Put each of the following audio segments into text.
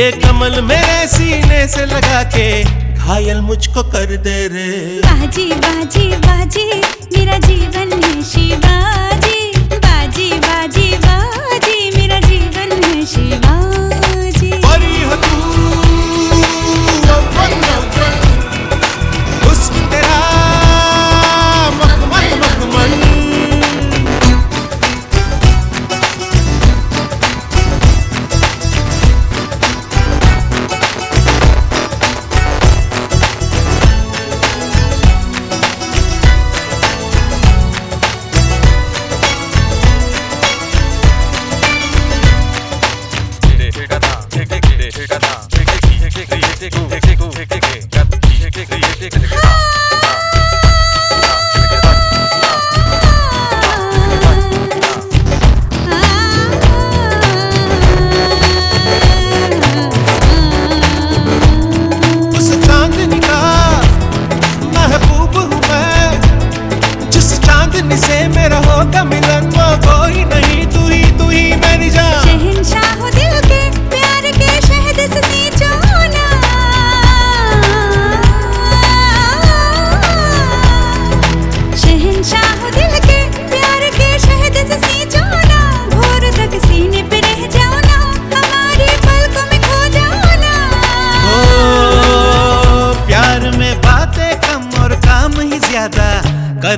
ये कमल मेरे सीने से लगा के घायल मुझको कर दे रे। बाजी बाजी बाजी, मेरा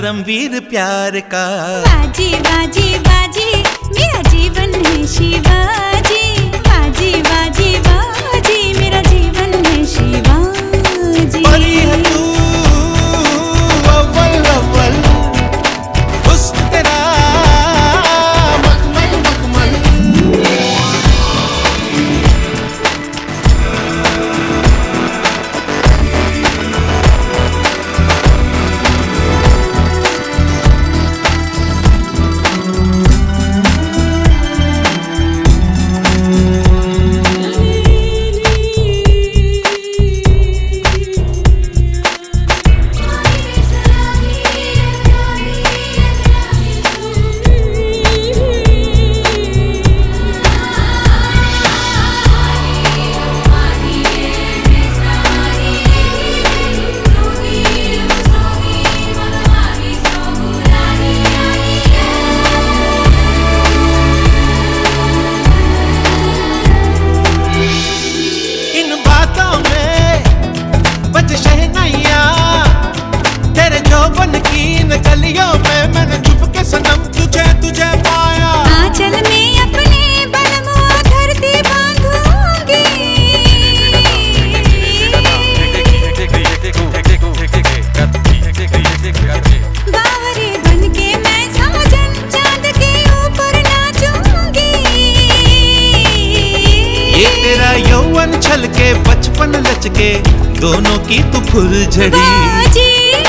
परमवीर प्यार का। बाजी बाजी बाजी मेरा जीवन है शिवाजी। बाजी बाजी। नाच के दोनों की तू फुलझड़ी।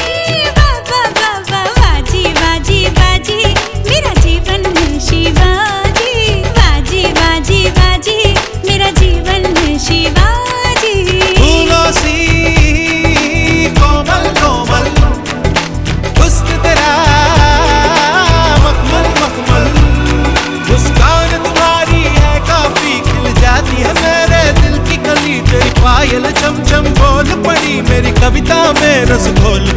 कविता में रस घोल